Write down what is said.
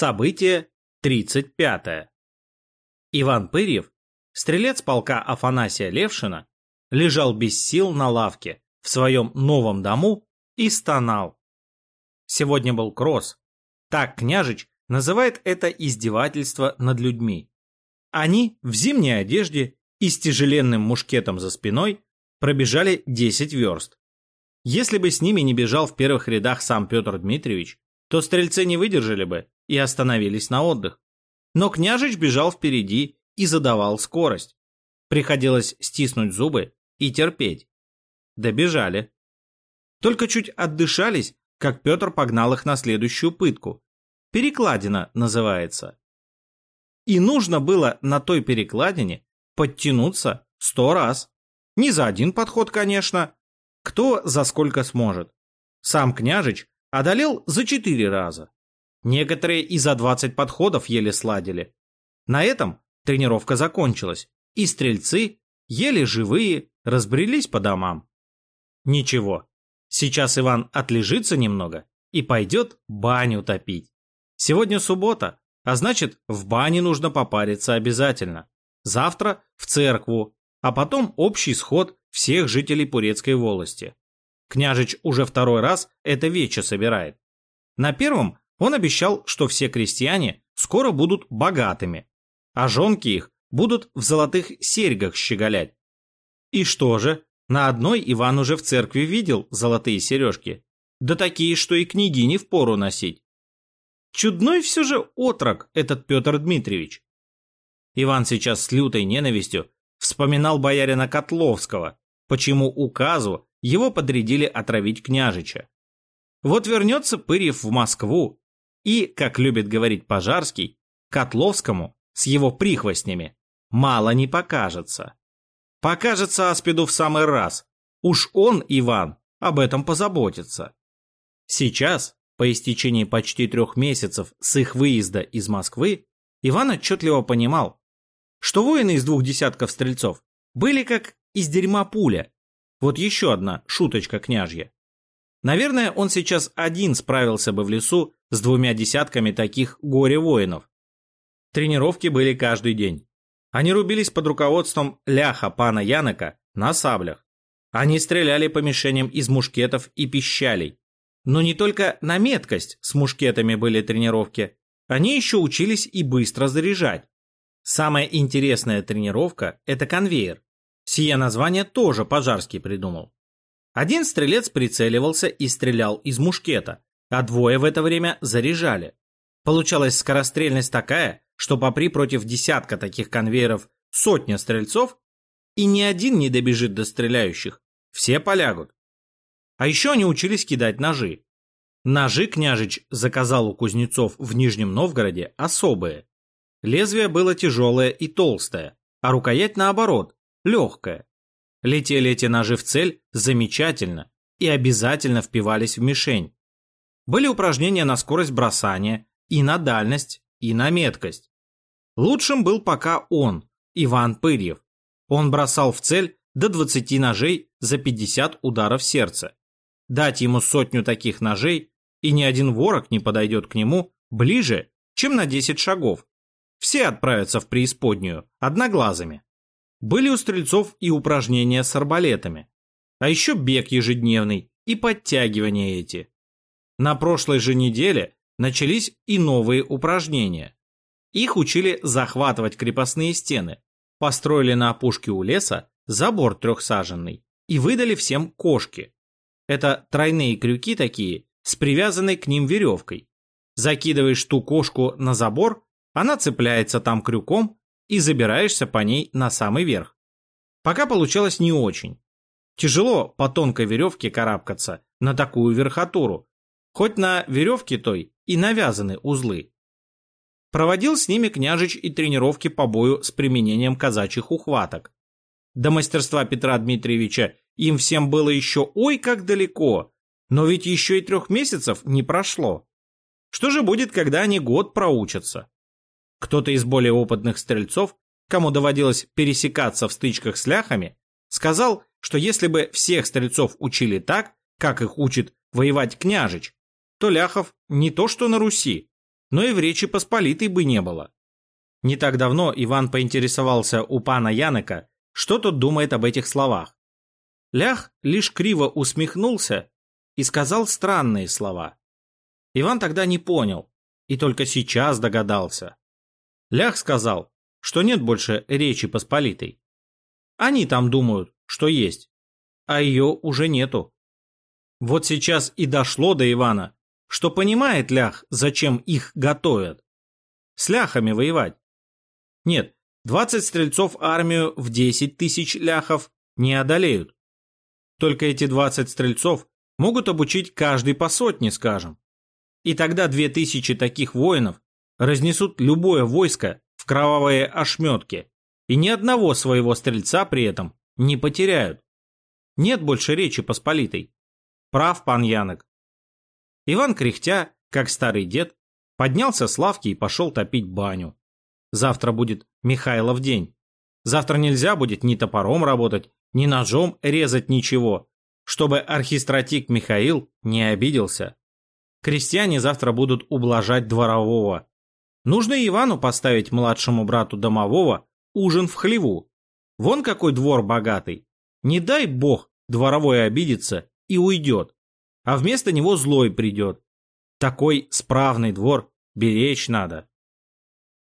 Событие 35. Иван Пырьев, стрелец полка Афанасия Левшина, лежал без сил на лавке в своем новом дому и стонал. Сегодня был кросс. Так княжич называет это издевательство над людьми. Они в зимней одежде и с тяжеленным мушкетом за спиной пробежали 10 верст. Если бы с ними не бежал в первых рядах сам Петр Дмитриевич, то стрельцы не выдержали бы и остановились на отдых. Но княжич бежал впереди и задавал скорость. Приходилось стиснуть зубы и терпеть. Добежали. Только чуть отдышались, как Петр погнал их на следующую пытку. Перекладина называется. И нужно было на той перекладине подтянуться сто раз. Не за один подход, конечно. Кто за сколько сможет. Сам княжич одолел за четыре раза. Некоторые и за 20 подходов еле сладили. На этом тренировка закончилась, и стрельцы, еле живые, разбрелись по домам. Ничего, сейчас Иван отлежится немного и пойдет баню топить. Сегодня суббота, а значит, в бане нужно попариться обязательно. Завтра в церкву, а потом общий сход всех жителей Пурецкой волости. Княжич уже второй раз это вече собирает. На первом он обещал, что все крестьяне скоро будут богатыми, а жонки их будут в золотых серьгах щеголять. И что же, на одной Иван уже в церкви видел золотые сережки, да такие, что и княгини впору носить. Чудной все же отрок этот Петр Дмитриевич. Иван сейчас с лютой ненавистью вспоминал боярина Котловского, почему указу его подрядили отравить княжича. Вот вернется Пырьев в Москву, и, как любит говорить Пожарский, Котловскому с его прихвостнями мало не покажется. Покажется Аспиду в самый раз. Уж он, Иван, об этом позаботится. Сейчас, по истечении почти трех месяцев с их выезда из Москвы, Иван отчетливо понимал, что воины из двух десятков стрельцов были как из дерьма пуля. Вот еще одна шуточка княжья. Наверное, он сейчас один справился бы в лесу с двумя десятками таких горе-воинов. Тренировки были каждый день. Они рубились под руководством ляха пана Янока на саблях. Они стреляли по мишеням из мушкетов и пищалей. Но не только на меткость с мушкетами были тренировки. Они еще учились и быстро заряжать. Самая интересная тренировка – это конвейер. Сие название тоже Пожарский придумал. Один стрелец прицеливался и стрелял из мушкета, а двое в это время заряжали. Получалась скорострельность такая, что попри против десятка таких конвейеров сотня стрельцов, и ни один не добежит до стреляющих, все полягут. А еще они учились кидать ножи. Ножи княжич заказал у кузнецов в Нижнем Новгороде особые. Лезвие было тяжелое и толстое, а рукоять наоборот, легкая. Летели эти ножи в цель замечательно и обязательно впивались в мишень. Были упражнения на скорость бросания, и на дальность, и на меткость. Лучшим был пока он, Иван Пырьев. Он бросал в цель до 20 ножей за 50 ударов сердца. Дать ему сотню таких ножей, и ни один ворог не подойдет к нему ближе, чем на 10 шагов. Все отправятся в преисподнюю, одноглазыми. Были у стрельцов и упражнения с арбалетами. А еще бег ежедневный и подтягивания эти. На прошлой же неделе начались и новые упражнения. Их учили захватывать крепостные стены, построили на опушке у леса забор трехсаженный и выдали всем кошки. Это тройные крюки такие, с привязанной к ним веревкой. Закидываешь ту кошку на забор, она цепляется там крюком и забираешься по ней на самый верх. Пока получалось не очень. Тяжело по тонкой веревке карабкаться на такую верхотуру, Хоть на веревке той и навязаны узлы. Проводил с ними княжич и тренировки по бою с применением казачьих ухваток. До мастерства Петра Дмитриевича им всем было еще ой как далеко, но ведь еще и трех месяцев не прошло. Что же будет, когда они год проучатся? Кто-то из более опытных стрельцов, кому доводилось пересекаться в стычках с ляхами, сказал, что если бы всех стрельцов учили так, как их учит воевать княжич, то ляхов не то что на Руси, но и в Речи Посполитой бы не было. Не так давно Иван поинтересовался у пана Янека, что тот думает об этих словах. Лях лишь криво усмехнулся и сказал странные слова. Иван тогда не понял и только сейчас догадался. Лях сказал, что нет больше Речи Посполитой. Они там думают, что есть, а ее уже нету. Вот сейчас и дошло до Ивана, что понимает Лях, зачем их готовят. С ляхами воевать. Нет, 20 стрельцов армию в 10 тысяч ляхов не одолеют. Только эти 20 стрельцов могут обучить каждый по сотне, скажем. И тогда 2000 таких воинов разнесут любое войско в кровавые ошметки, и ни одного своего стрельца при этом не потеряют. Нет больше речи посполитой. Прав пан Янок. Иван кряхтя, как старый дед, поднялся с лавки и пошел топить баню. Завтра будет Михайлов день. Завтра нельзя будет ни топором работать, ни ножом резать ничего, чтобы архистратик Михаил не обиделся. Крестьяне завтра будут ублажать дворового. Нужно Ивану поставить младшему брату домового ужин в хлеву. Вон какой двор богатый. Не дай бог дворовой обидится и уйдет, а вместо него злой придет. Такой справный двор беречь надо.